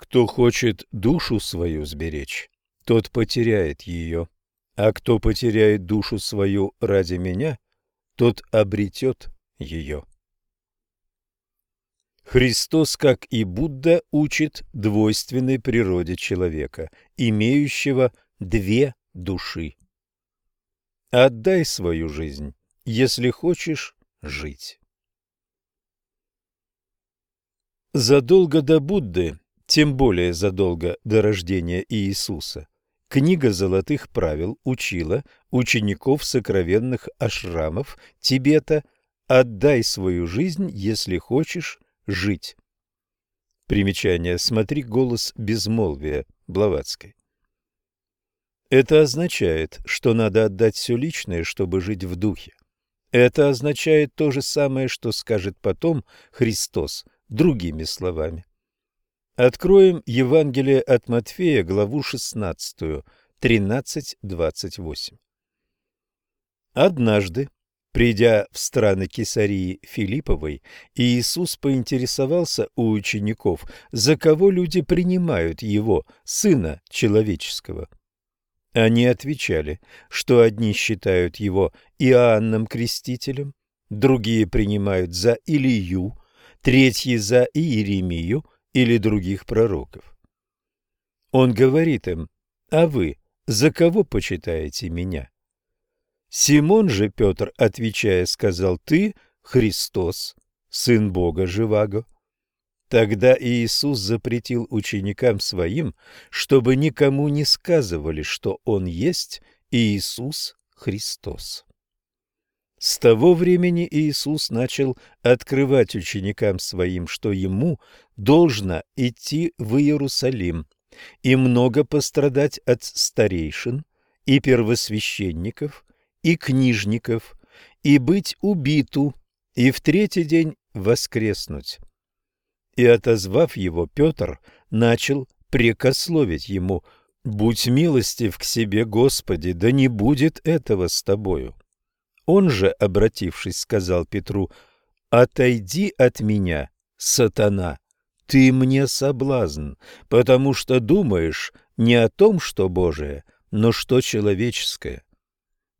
Кто хочет душу свою сберечь, тот потеряет ее, а кто потеряет душу свою ради меня, тот обретет ее. Христос, как и Будда, учит двойственной природе человека, имеющего две души. Отдай свою жизнь, если хочешь жить. Задолго до Будды, тем более задолго до рождения Иисуса, книга золотых правил учила учеников сокровенных ашрамов Тибета «Отдай свою жизнь, если хочешь жить». Примечание. Смотри голос безмолвия Блаватской. Это означает, что надо отдать все личное, чтобы жить в духе. Это означает то же самое, что скажет потом Христос, другими словами. Откроем Евангелие от Матфея, главу 16, 13-28. Однажды, придя в страны Кесарии Филипповой, Иисус поинтересовался у учеников, за кого люди принимают его, Сына Человеческого. Они отвечали, что одни считают его Иоанном Крестителем, другие принимают за Илию, третьи за Иеремию или других пророков. Он говорит им, а вы за кого почитаете меня? Симон же Петр, отвечая, сказал, ты Христос, Сын Бога Живаго. Тогда Иисус запретил ученикам своим, чтобы никому не сказывали, что Он есть Иисус Христос. С того времени Иисус начал открывать ученикам своим, что Ему должно идти в Иерусалим и много пострадать от старейшин и первосвященников и книжников, и быть убиту, и в третий день воскреснуть. И, отозвав его, Петр начал прекословить ему «Будь милостив к себе, Господи, да не будет этого с тобою». Он же, обратившись, сказал Петру «Отойди от меня, сатана, ты мне соблазн, потому что думаешь не о том, что Божие, но что человеческое».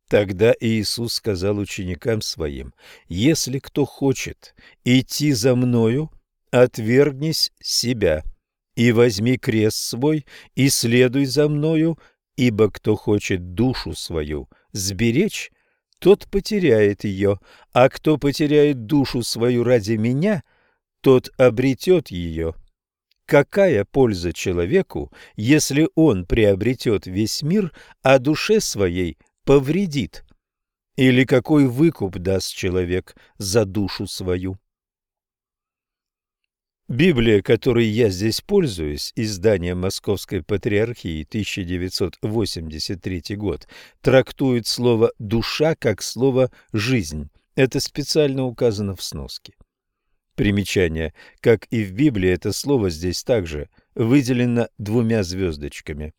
Тогда Иисус сказал ученикам своим, «Если кто хочет идти за Мною, отвергнись себя и возьми крест свой и следуй за мною, ибо кто хочет душу свою сберечь, тот потеряет ее, а кто потеряет душу свою ради меня, тот обретет ее. Какая польза человеку, если он приобретет весь мир, а душе своей повредит? Или какой выкуп даст человек за душу свою? Библия, которой я здесь пользуюсь, издание Московской Патриархии, 1983 год, трактует слово «душа» как слово «жизнь». Это специально указано в сноске. Примечание. Как и в Библии, это слово здесь также выделено двумя звездочками.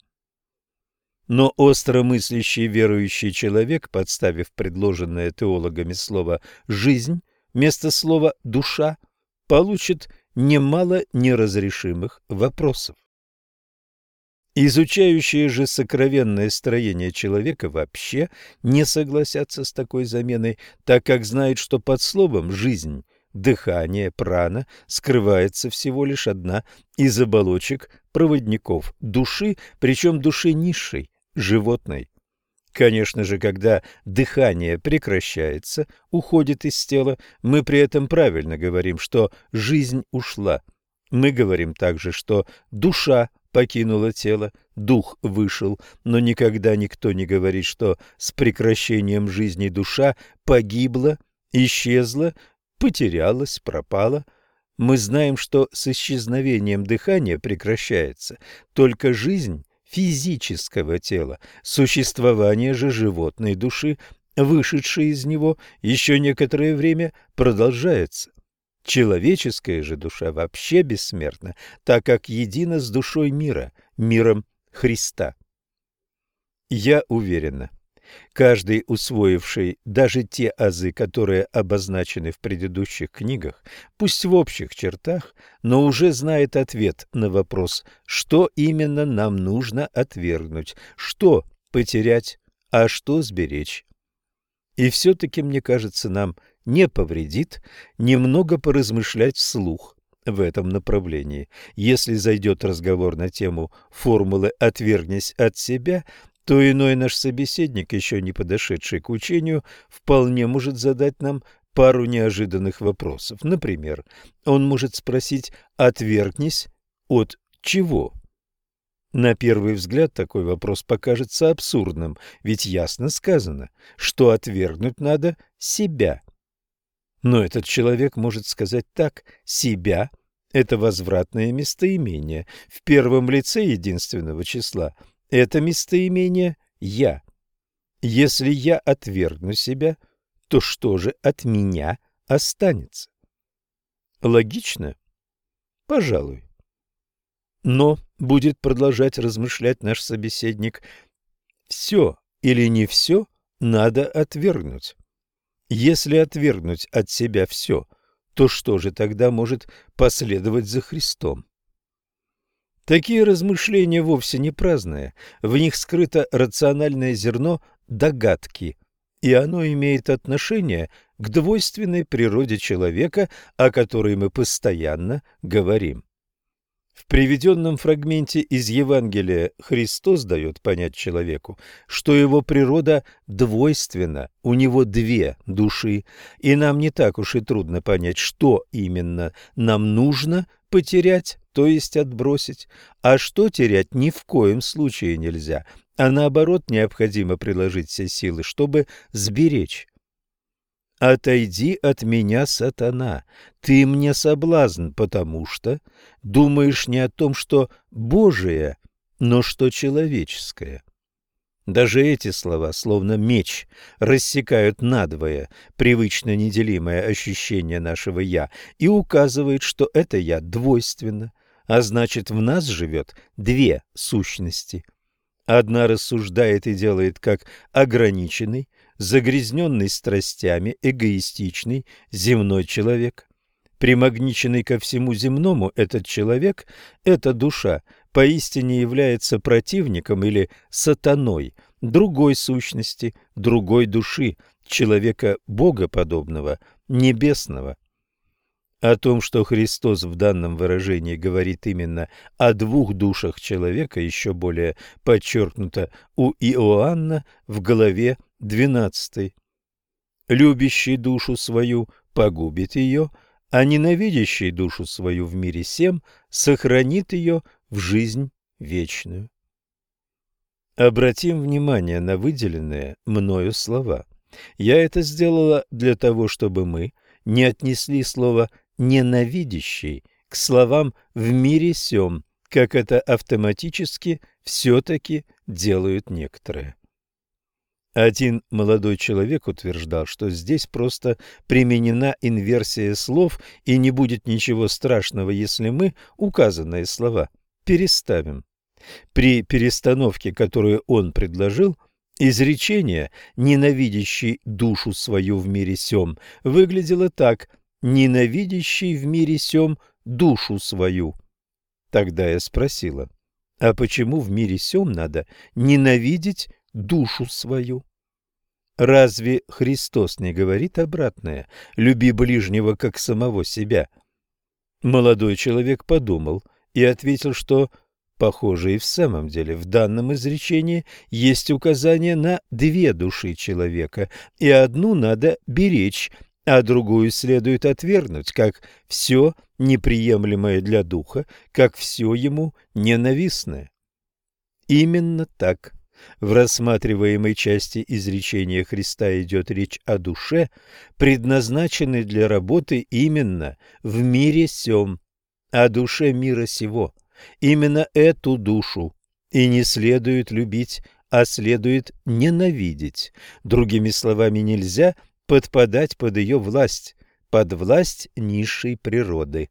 Но остромыслящий верующий человек, подставив предложенное теологами слово «жизнь» вместо слова «душа», получит немало неразрешимых вопросов. Изучающие же сокровенное строение человека вообще не согласятся с такой заменой, так как знают, что под словом «жизнь» дыхание, прана скрывается всего лишь одна из оболочек проводников души, причем души низшей, животной. Конечно же, когда дыхание прекращается, уходит из тела, мы при этом правильно говорим, что жизнь ушла. Мы говорим также, что душа покинула тело, дух вышел, но никогда никто не говорит, что с прекращением жизни душа погибла, исчезла, потерялась, пропала. Мы знаем, что с исчезновением дыхания прекращается только жизнь физического тела. Существование же животной души, вышедшей из него, еще некоторое время продолжается. Человеческая же душа вообще бессмертна, так как едина с душой мира, миром Христа. Я уверена, Каждый, усвоивший даже те азы, которые обозначены в предыдущих книгах, пусть в общих чертах, но уже знает ответ на вопрос, что именно нам нужно отвергнуть, что потерять, а что сберечь. И все-таки, мне кажется, нам не повредит немного поразмышлять вслух в этом направлении. Если зайдет разговор на тему формулы «отвергнись от себя», то иной наш собеседник, еще не подошедший к учению, вполне может задать нам пару неожиданных вопросов. Например, он может спросить «отвергнись от чего?». На первый взгляд такой вопрос покажется абсурдным, ведь ясно сказано, что отвергнуть надо себя. Но этот человек может сказать так «себя» – это возвратное местоимение в первом лице единственного числа – это местоимение «я». Если я отвергну себя, то что же от меня останется? Логично? Пожалуй. Но, будет продолжать размышлять наш собеседник, все или не все надо отвергнуть. Если отвергнуть от себя все, то что же тогда может последовать за Христом? Такие размышления вовсе не праздные, в них скрыто рациональное зерно догадки, и оно имеет отношение к двойственной природе человека, о которой мы постоянно говорим. В приведенном фрагменте из Евангелия Христос дает понять человеку, что его природа двойственна, у него две души, и нам не так уж и трудно понять, что именно нам нужно потерять, то есть отбросить, а что терять ни в коем случае нельзя, а наоборот необходимо приложить все силы, чтобы сберечь. «Отойди от меня, сатана, ты мне соблазн, потому что думаешь не о том, что Божие, но что человеческое». Даже эти слова, словно меч, рассекают надвое привычно неделимое ощущение нашего «я» и указывают, что это «я» двойственно, а значит, в нас живет две сущности. Одна рассуждает и делает как ограниченный, загрязненный страстями, эгоистичный, земной человек. Примагниченный ко всему земному этот человек, эта душа, поистине является противником или сатаной другой сущности, другой души, человека богоподобного, небесного. О том, что Христос в данном выражении говорит именно о двух душах человека, еще более подчеркнуто у Иоанна в главе 12. «Любящий душу свою погубит ее, а ненавидящий душу свою в мире сем сохранит ее в жизнь вечную». Обратим внимание на выделенные мною слова. Я это сделала для того, чтобы мы не отнесли слово «ненавидящий» к словам «в мире сем», как это автоматически все-таки делают некоторые. Один молодой человек утверждал, что здесь просто применена инверсия слов, и не будет ничего страшного, если мы указанные слова переставим. При перестановке, которую он предложил, изречение, ненавидящий душу свою в мире сем, выглядело так «ненавидящий в мире сем душу свою». Тогда я спросила, а почему в мире сем надо ненавидеть душу свою. Разве Христос не говорит обратное «люби ближнего, как самого себя»? Молодой человек подумал и ответил, что, похоже, и в самом деле в данном изречении есть указание на две души человека, и одну надо беречь, а другую следует отвергнуть, как все неприемлемое для духа, как все ему ненавистное. Именно так в рассматриваемой части изречения Христа идет речь о душе, предназначенной для работы именно в мире сем, о душе мира сего. Именно эту душу и не следует любить, а следует ненавидеть. Другими словами, нельзя подпадать под ее власть, под власть низшей природы.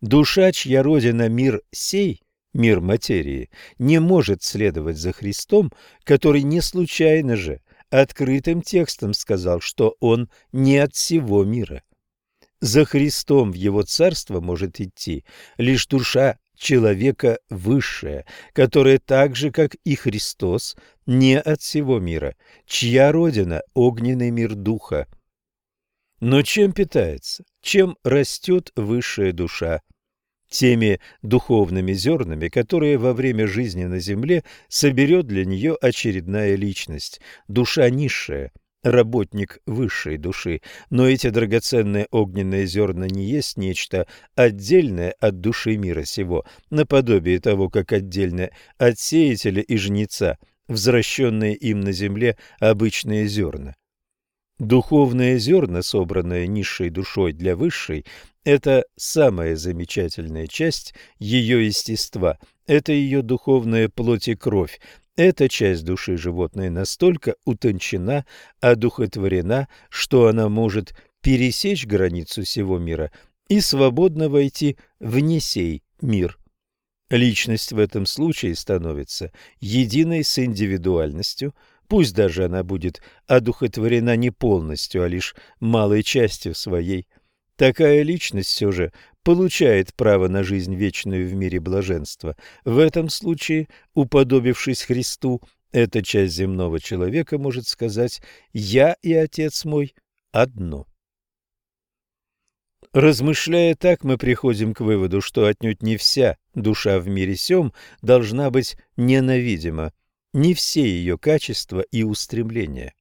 Душа, чья родина мир сей, мир материи, не может следовать за Христом, который не случайно же открытым текстом сказал, что он не от всего мира. За Христом в его царство может идти лишь душа человека высшая, которая так же, как и Христос, не от всего мира, чья родина – огненный мир духа. Но чем питается, чем растет высшая душа? Теми духовными зернами, которые во время жизни на земле соберет для нее очередная личность, душа низшая, работник высшей души, но эти драгоценные огненные зерна не есть нечто отдельное от души мира сего, наподобие того, как отдельно от сеятеля и жнеца, возвращенные им на земле обычные зерна. Духовные зерна, собранные низшей душой для высшей, это самая замечательная часть ее естества, это ее духовная плоть и кровь, эта часть души животной настолько утончена, одухотворена, что она может пересечь границу всего мира и свободно войти в несей мир. Личность в этом случае становится единой с индивидуальностью, пусть даже она будет одухотворена не полностью, а лишь малой частью своей. Такая личность все же получает право на жизнь вечную в мире блаженства. В этом случае, уподобившись Христу, эта часть земного человека может сказать «Я и Отец мой одно». Размышляя так, мы приходим к выводу, что отнюдь не вся душа в мире сём должна быть ненавидима, не все ее качества и устремления.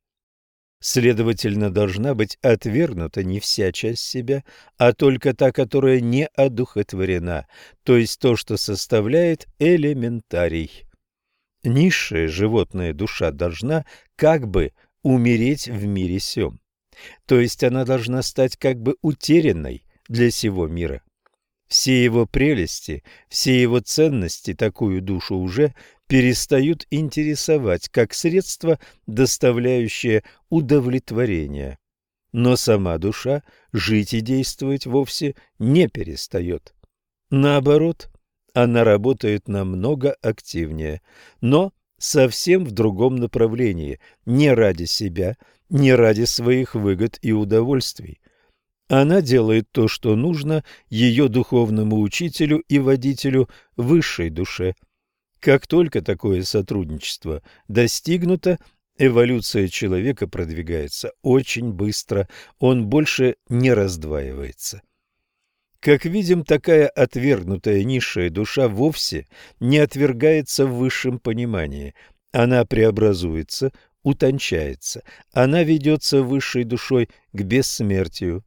Следовательно, должна быть отвергнута не вся часть себя, а только та, которая не одухотворена, то есть то, что составляет элементарий. Низшая животная душа должна как бы умереть в мире сём, то есть она должна стать как бы утерянной для всего мира. Все его прелести, все его ценности такую душу уже перестают интересовать как средство, доставляющее удовлетворение. Но сама душа жить и действовать вовсе не перестает. Наоборот, она работает намного активнее, но совсем в другом направлении, не ради себя, не ради своих выгод и удовольствий. Она делает то, что нужно ее духовному учителю и водителю высшей душе – как только такое сотрудничество достигнуто, эволюция человека продвигается очень быстро, он больше не раздваивается. Как видим, такая отвергнутая низшая душа вовсе не отвергается в высшем понимании. Она преобразуется, утончается, она ведется высшей душой к бессмертию.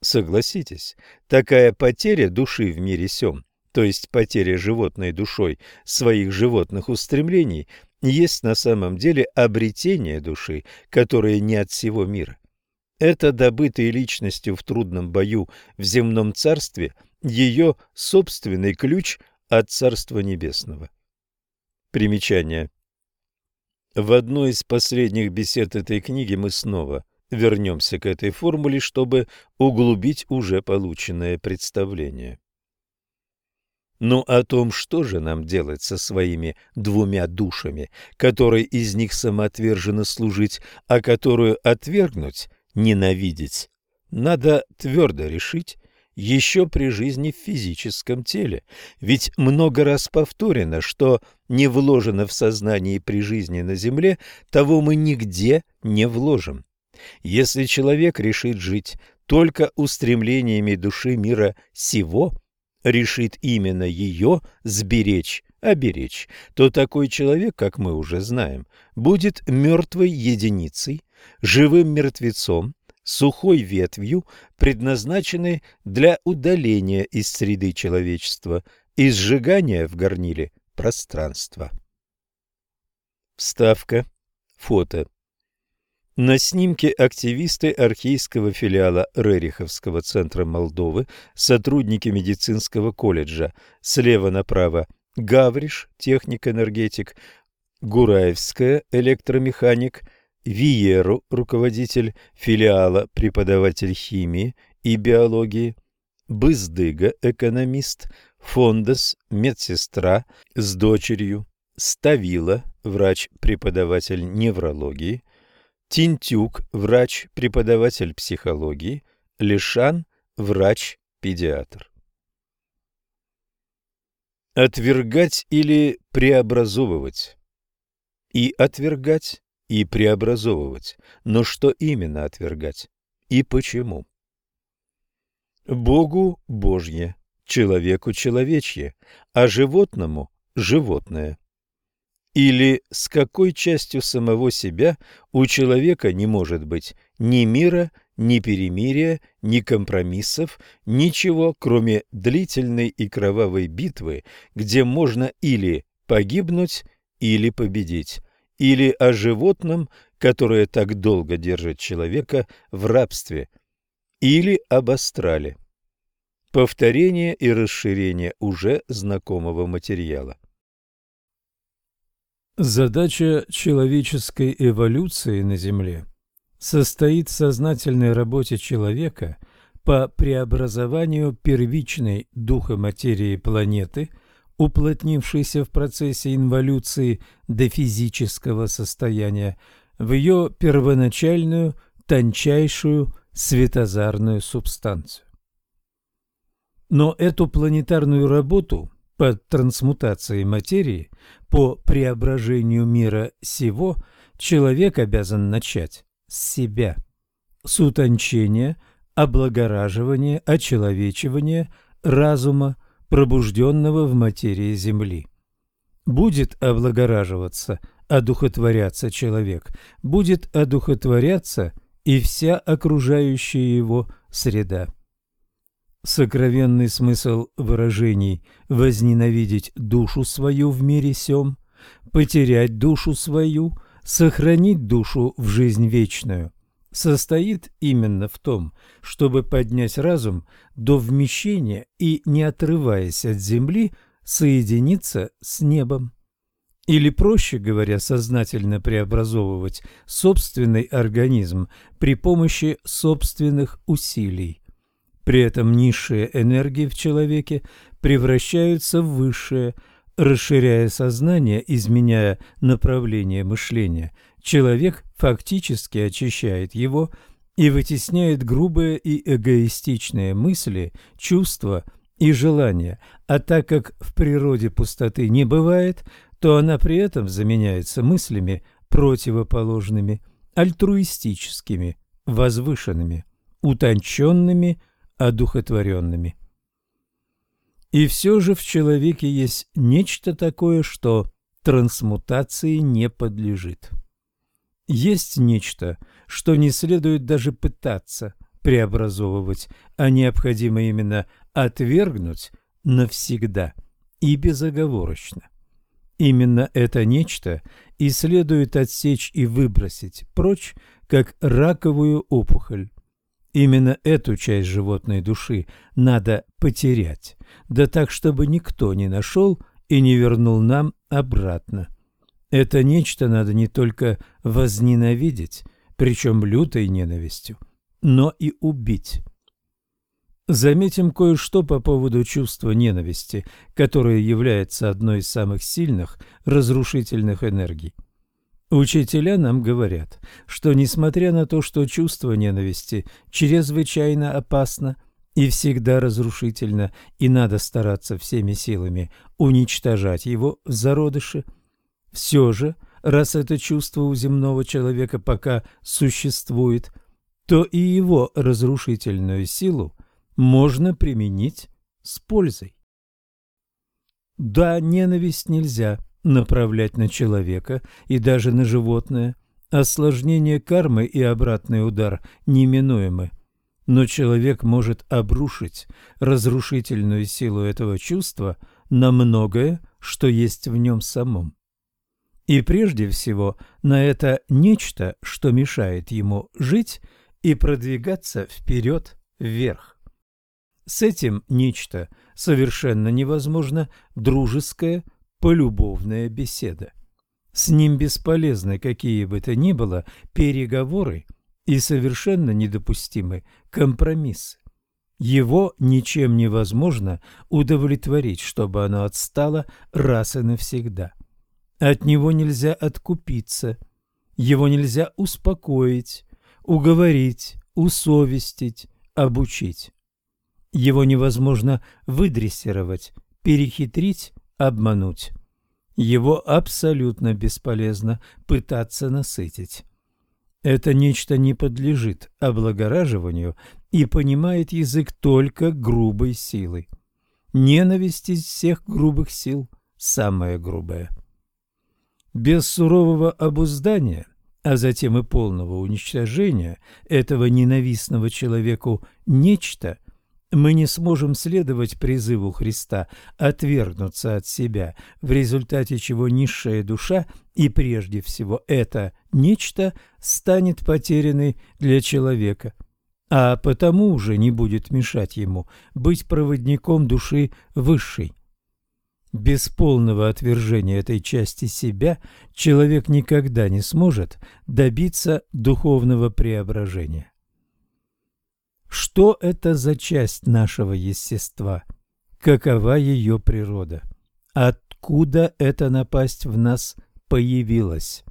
Согласитесь, такая потеря души в мире сём то есть потеря животной душой своих животных устремлений, есть на самом деле обретение души, которая не от всего мира. Это добытый личностью в трудном бою в земном царстве ее собственный ключ от Царства Небесного. Примечание. В одной из последних бесед этой книги мы снова вернемся к этой формуле, чтобы углубить уже полученное представление. Но о том, что же нам делать со своими двумя душами, которой из них самоотверженно служить, а которую отвергнуть, ненавидеть, надо твердо решить еще при жизни в физическом теле. Ведь много раз повторено, что не вложено в сознание при жизни на земле, того мы нигде не вложим. Если человек решит жить только устремлениями души мира сего – решит именно ее сберечь, оберечь, то такой человек, как мы уже знаем, будет мертвой единицей, живым мертвецом, сухой ветвью, предназначенной для удаления из среды человечества и сжигания в горниле пространства. Вставка. Фото. На снимке активисты архейского филиала Рериховского центра Молдовы, сотрудники медицинского колледжа, слева направо Гавриш, техник-энергетик, Гураевская, электромеханик, Виеру, руководитель филиала, преподаватель химии и биологии, Быздыга, экономист, Фондас, медсестра с дочерью, Ставила, врач-преподаватель неврологии, Тинтюк, врач-преподаватель психологии, Лишан, врач-педиатр. Отвергать или преобразовывать? И отвергать, и преобразовывать. Но что именно отвергать? И почему? Богу – Божье, человеку – человечье, а животному – животное. Или с какой частью самого себя у человека не может быть ни мира, ни перемирия, ни компромиссов, ничего, кроме длительной и кровавой битвы, где можно или погибнуть, или победить, или о животном, которое так долго держит человека в рабстве, или об астрале. Повторение и расширение уже знакомого материала. Задача человеческой эволюции на Земле состоит в сознательной работе человека по преобразованию первичной духа материи планеты, уплотнившейся в процессе инволюции до физического состояния, в ее первоначальную, тончайшую светозарную субстанцию. Но эту планетарную работу по трансмутации материи, по преображению мира сего, человек обязан начать с себя, с утончения, облагораживания, очеловечивания разума, пробужденного в материи Земли. Будет облагораживаться, одухотворяться человек, будет одухотворяться и вся окружающая его среда. Сокровенный смысл выражений «возненавидеть душу свою в мире сем», «потерять душу свою», «сохранить душу в жизнь вечную» состоит именно в том, чтобы поднять разум до вмещения и, не отрываясь от земли, соединиться с небом. Или, проще говоря, сознательно преобразовывать собственный организм при помощи собственных усилий. При этом низшие энергии в человеке превращаются в высшие, расширяя сознание, изменяя направление мышления. Человек фактически очищает его и вытесняет грубые и эгоистичные мысли, чувства и желания, а так как в природе пустоты не бывает, то она при этом заменяется мыслями противоположными, альтруистическими, возвышенными, утонченными одухотворенными. И все же в человеке есть нечто такое, что трансмутации не подлежит. Есть нечто, что не следует даже пытаться преобразовывать, а необходимо именно отвергнуть навсегда и безоговорочно. Именно это нечто и следует отсечь и выбросить прочь, как раковую опухоль. Именно эту часть животной души надо потерять, да так, чтобы никто не нашел и не вернул нам обратно. Это нечто надо не только возненавидеть, причем лютой ненавистью, но и убить. Заметим кое-что по поводу чувства ненависти, которое является одной из самых сильных разрушительных энергий. Учителя нам говорят, что несмотря на то, что чувство ненависти чрезвычайно опасно и всегда разрушительно, и надо стараться всеми силами уничтожать его в зародыше, все же, раз это чувство у земного человека пока существует, то и его разрушительную силу можно применить с пользой. Да, ненависть нельзя направлять на человека и даже на животное. Осложнение кармы и обратный удар неминуемы. Но человек может обрушить разрушительную силу этого чувства на многое, что есть в нем самом. И прежде всего на это нечто, что мешает ему жить и продвигаться вперед вверх. С этим нечто совершенно невозможно дружеское, полюбовная беседа. С ним бесполезны какие бы то ни было переговоры и совершенно недопустимы компромиссы. Его ничем невозможно удовлетворить, чтобы оно отстало раз и навсегда. От него нельзя откупиться, его нельзя успокоить, уговорить, усовестить, обучить. Его невозможно выдрессировать, перехитрить, обмануть. Его абсолютно бесполезно пытаться насытить. Это нечто не подлежит облагораживанию и понимает язык только грубой силой. Ненависть из всех грубых сил самая грубая. Без сурового обуздания, а затем и полного уничтожения этого ненавистного человеку нечто – мы не сможем следовать призыву Христа отвергнуться от себя, в результате чего низшая душа и прежде всего это нечто станет потерянной для человека, а потому уже не будет мешать ему быть проводником души высшей. Без полного отвержения этой части себя человек никогда не сможет добиться духовного преображения. Что это за часть нашего естества? Какова ее природа? Откуда эта напасть в нас появилась?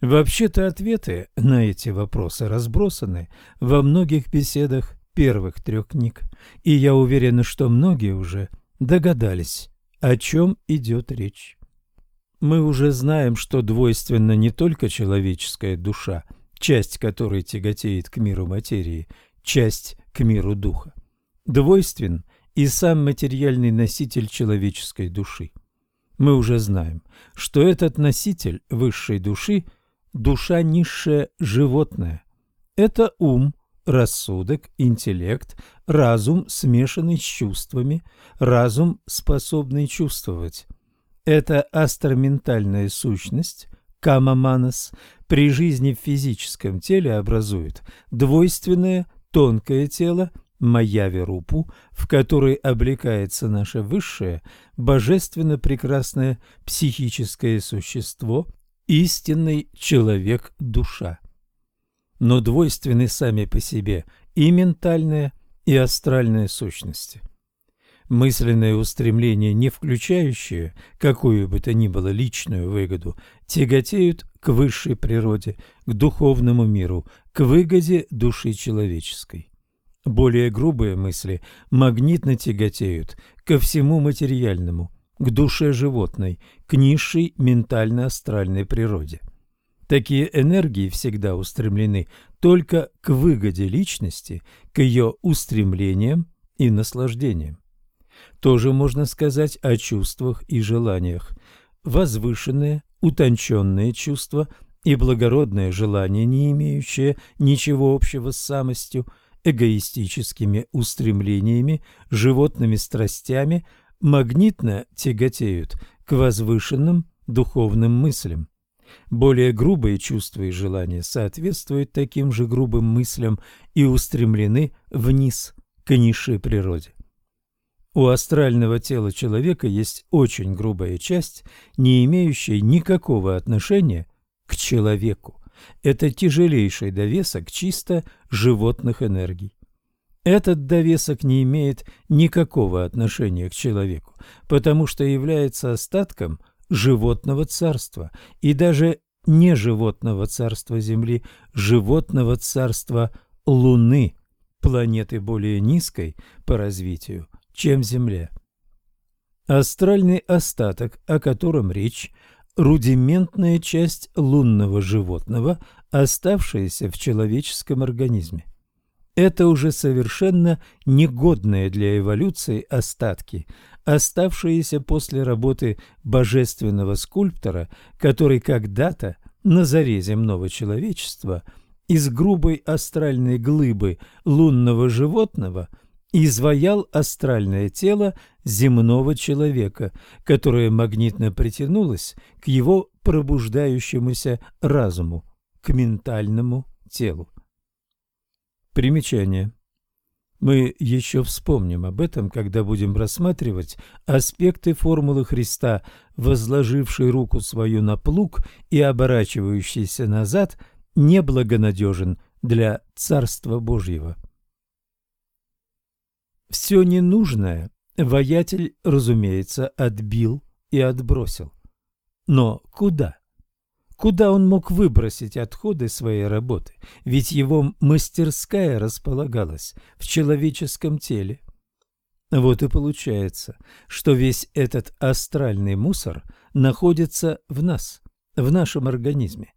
Вообще-то ответы на эти вопросы разбросаны во многих беседах первых трех книг, и я уверен, что многие уже догадались, о чем идет речь. Мы уже знаем, что двойственна не только человеческая душа – часть которой тяготеет к миру материи, часть к миру духа. Двойствен и сам материальный носитель человеческой души. Мы уже знаем, что этот носитель высшей души – душа низшее животное. Это ум, рассудок, интеллект, разум, смешанный с чувствами, разум, способный чувствовать. Это астроментальная сущность, камаманас, при жизни в физическом теле образует двойственное тонкое тело Майяви-рупу, в которой облекается наше высшее, божественно прекрасное психическое существо, истинный человек-душа. Но двойственны сами по себе и ментальная, и астральная сущности. Мысленное устремление, не включающее какую бы то ни было личную выгоду, тяготеют к высшей природе, к духовному миру, к выгоде души человеческой. Более грубые мысли магнитно тяготеют ко всему материальному, к душе животной, к низшей ментально-астральной природе. Такие энергии всегда устремлены только к выгоде личности, к ее устремлениям и наслаждениям. Тоже можно сказать о чувствах и желаниях. Возвышенные, утонченные чувства и благородное желание, не имеющее ничего общего с самостью, эгоистическими устремлениями, животными страстями, магнитно тяготеют к возвышенным духовным мыслям. Более грубые чувства и желания соответствуют таким же грубым мыслям и устремлены вниз, к низшей природе. У астрального тела человека есть очень грубая часть, не имеющая никакого отношения к человеку. Это тяжелейший довесок чисто животных энергий. Этот довесок не имеет никакого отношения к человеку, потому что является остатком животного царства и даже не животного царства Земли, животного царства Луны, планеты более низкой по развитию, чем Земля. Астральный остаток, о котором речь, рудиментная часть лунного животного, оставшаяся в человеческом организме. Это уже совершенно негодные для эволюции остатки, оставшиеся после работы божественного скульптора, который когда-то на заре земного человечества из грубой астральной глыбы лунного животного – изваял астральное тело земного человека, которое магнитно притянулось к его пробуждающемуся разуму, к ментальному телу. Примечание. Мы еще вспомним об этом, когда будем рассматривать аспекты формулы Христа, возложивший руку свою на плуг и оборачивающийся назад, неблагонадежен для Царства Божьего. Все ненужное воятель, разумеется, отбил и отбросил. Но куда? Куда он мог выбросить отходы своей работы? Ведь его мастерская располагалась в человеческом теле. Вот и получается, что весь этот астральный мусор находится в нас, в нашем организме.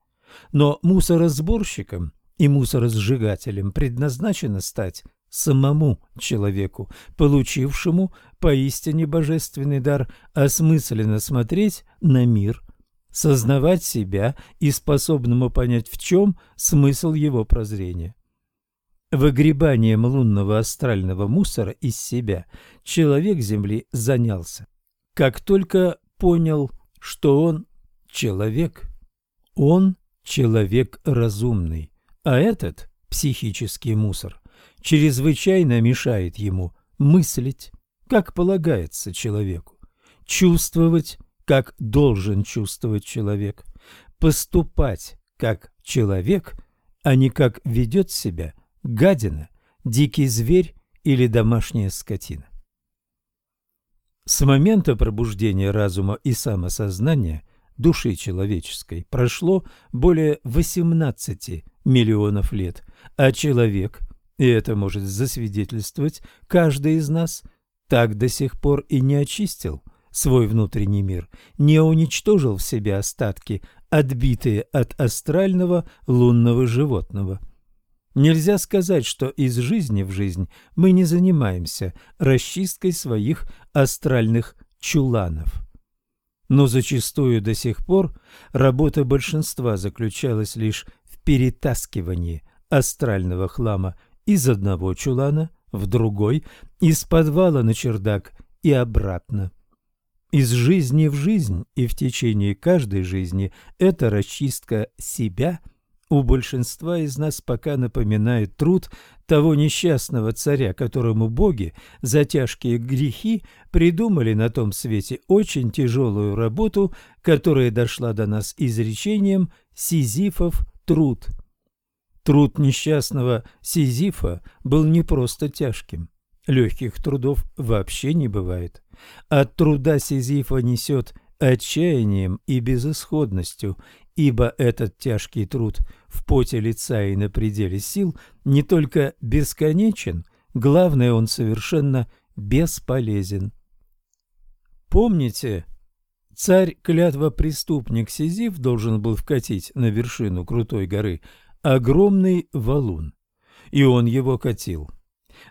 Но мусоросборщиком и мусоросжигателем предназначено стать самому человеку, получившему поистине божественный дар осмысленно смотреть на мир, сознавать себя и способному понять, в чем смысл его прозрения. Выгребанием лунного астрального мусора из себя человек Земли занялся. Как только понял, что он человек, он человек разумный, а этот психический мусор чрезвычайно мешает ему мыслить, как полагается человеку, чувствовать, как должен чувствовать человек, поступать как человек, а не как ведет себя гадина, дикий зверь или домашняя скотина. С момента пробуждения разума и самосознания души человеческой прошло более 18 миллионов лет, а человек, и это может засвидетельствовать каждый из нас, так до сих пор и не очистил свой внутренний мир, не уничтожил в себе остатки, отбитые от астрального лунного животного. Нельзя сказать, что из жизни в жизнь мы не занимаемся расчисткой своих астральных чуланов. Но зачастую до сих пор работа большинства заключалась лишь в перетаскивании астрального хлама из одного чулана в другой, из подвала на чердак и обратно. Из жизни в жизнь и в течение каждой жизни эта расчистка себя – у большинства из нас пока напоминает труд того несчастного царя, которому боги за тяжкие грехи придумали на том свете очень тяжелую работу, которая дошла до нас изречением «Сизифов труд». Труд несчастного Сизифа был не просто тяжким. Легких трудов вообще не бывает. От труда Сизифа несет отчаянием и безысходностью, ибо этот тяжкий труд в поте лица и на пределе сил не только бесконечен, главное, он совершенно бесполезен. Помните, царь-клятва-преступник Сизиф должен был вкатить на вершину крутой горы огромный валун, и он его катил.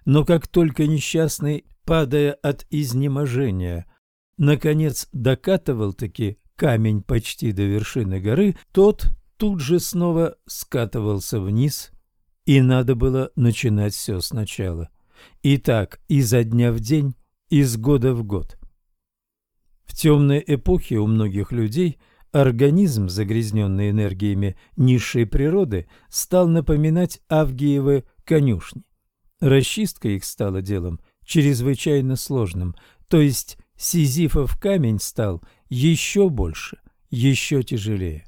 Но как только несчастный, падая от изнеможения, наконец докатывал-таки камень почти до вершины горы, тот тут же снова скатывался вниз, и надо было начинать все сначала. И так изо дня в день, из года в год. В темной эпохе у многих людей организм, загрязненный энергиями низшей природы, стал напоминать Авгиевы конюшни. Расчистка их стала делом чрезвычайно сложным, то есть Сизифов камень стал еще больше, еще тяжелее.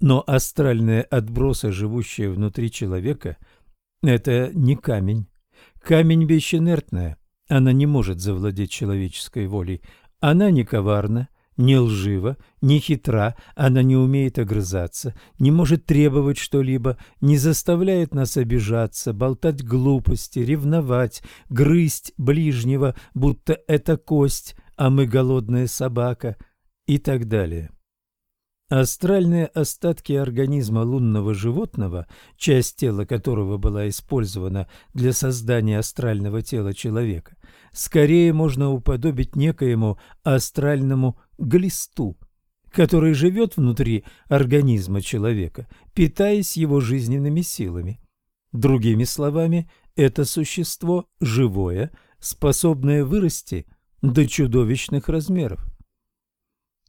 Но астральные отбросы, живущие внутри человека, это не камень. Камень – вещь инертная, она не может завладеть человеческой волей. Она не коварна, не лжива, не хитра, она не умеет огрызаться, не может требовать что-либо, не заставляет нас обижаться, болтать глупости, ревновать, грызть ближнего, будто это кость, а мы голодная собака и так далее. Астральные остатки организма лунного животного, часть тела которого была использована для создания астрального тела человека, скорее можно уподобить некоему астральному глисту, который живет внутри организма человека, питаясь его жизненными силами. Другими словами, это существо живое, способное вырасти до чудовищных размеров.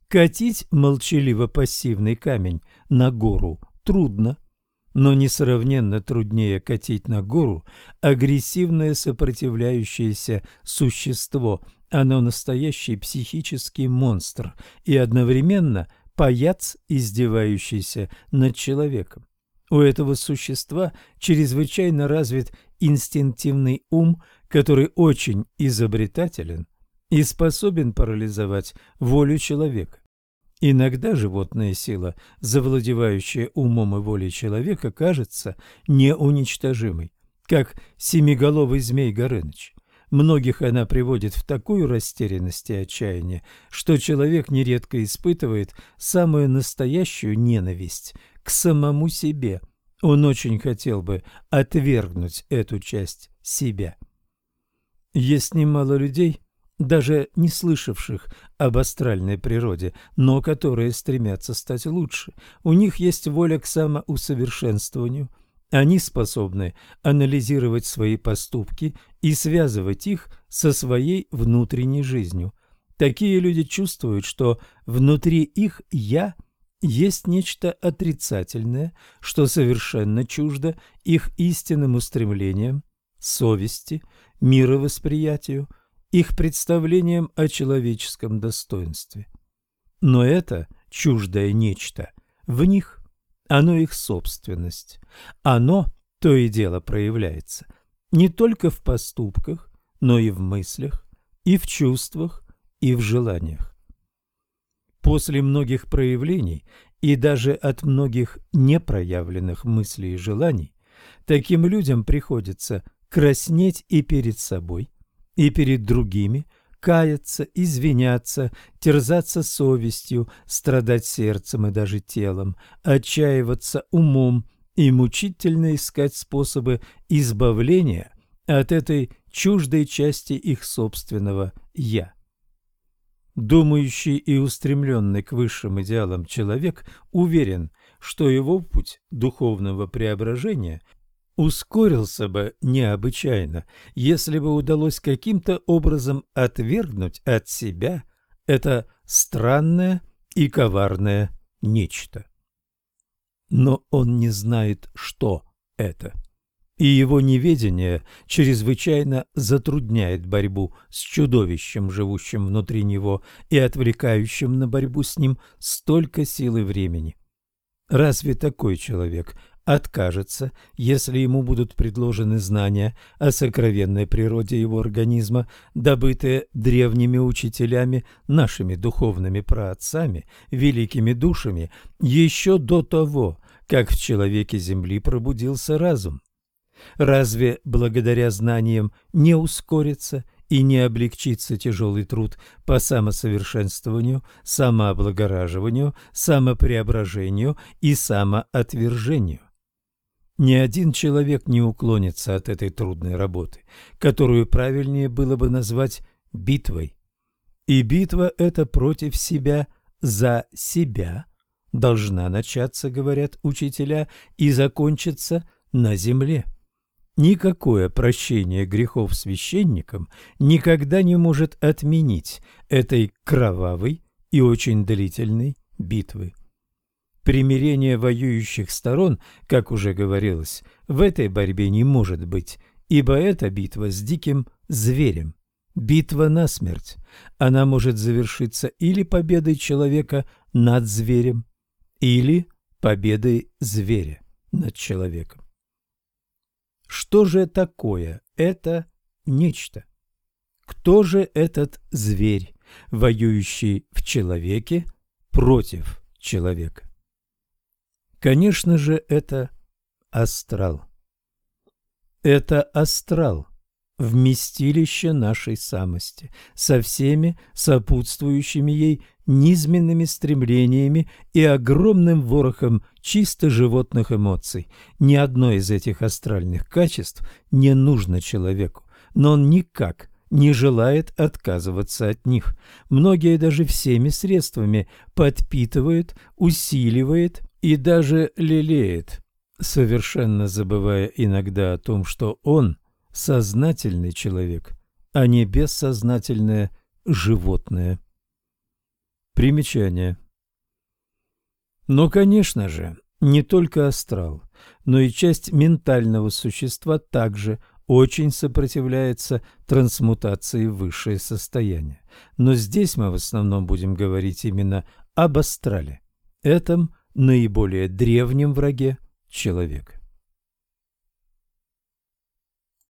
Катить молчаливо-пассивный камень на гору трудно, но несравненно труднее катить на гору агрессивное сопротивляющееся существо. Оно настоящий психический монстр и одновременно паяц, издевающийся над человеком. У этого существа чрезвычайно развит инстинктивный ум, который очень изобретателен и способен парализовать волю человека. Иногда животная сила, завладевающая умом и волей человека, кажется неуничтожимой, как семиголовый змей Горыныч. Многих она приводит в такую растерянность и отчаяние, что человек нередко испытывает самую настоящую ненависть к самому себе. Он очень хотел бы отвергнуть эту часть себя. Есть немало людей, даже не слышавших об астральной природе, но которые стремятся стать лучше. У них есть воля к самоусовершенствованию – они способны анализировать свои поступки и связывать их со своей внутренней жизнью. Такие люди чувствуют, что внутри их «я» есть нечто отрицательное, что совершенно чуждо их истинным устремлениям, совести, мировосприятию, их представлениям о человеческом достоинстве. Но это чуждое нечто в них – оно их собственность. Оно то и дело проявляется не только в поступках, но и в мыслях, и в чувствах, и в желаниях. После многих проявлений и даже от многих непроявленных мыслей и желаний таким людям приходится краснеть и перед собой, и перед другими – каяться, извиняться, терзаться совестью, страдать сердцем и даже телом, отчаиваться умом и мучительно искать способы избавления от этой чуждой части их собственного «я». Думающий и устремленный к высшим идеалам человек уверен, что его путь духовного преображения – ускорился бы необычайно, если бы удалось каким-то образом отвергнуть от себя это странное и коварное нечто. Но он не знает, что это. И его неведение чрезвычайно затрудняет борьбу с чудовищем, живущим внутри него и отвлекающим на борьбу с ним столько сил и времени. Разве такой человек откажется, если ему будут предложены знания о сокровенной природе его организма, добытые древними учителями, нашими духовными праотцами, великими душами, еще до того, как в человеке Земли пробудился разум. Разве благодаря знаниям не ускорится и не облегчится тяжелый труд по самосовершенствованию, самооблагораживанию, самопреображению и самоотвержению? Ни один человек не уклонится от этой трудной работы, которую правильнее было бы назвать битвой. И битва эта против себя, за себя, должна начаться, говорят учителя, и закончиться на земле. Никакое прощение грехов священникам никогда не может отменить этой кровавой и очень длительной битвы. Примирение воюющих сторон, как уже говорилось, в этой борьбе не может быть, ибо это битва с диким зверем. Битва на смерть. Она может завершиться или победой человека над зверем, или победой зверя над человеком. Что же такое это нечто? Кто же этот зверь, воюющий в человеке против человека? Конечно же, это астрал. Это астрал, вместилище нашей самости, со всеми сопутствующими ей низменными стремлениями и огромным ворохом чисто животных эмоций. Ни одно из этих астральных качеств не нужно человеку, но он никак не желает отказываться от них. Многие даже всеми средствами подпитывают, усиливает и даже лелеет, совершенно забывая иногда о том, что он сознательный человек, а не бессознательное животное. Примечание. Но, конечно же, не только астрал, но и часть ментального существа также очень сопротивляется трансмутации в высшее состояние. Но здесь мы в основном будем говорить именно об астрале, этом наиболее древнем враге человека.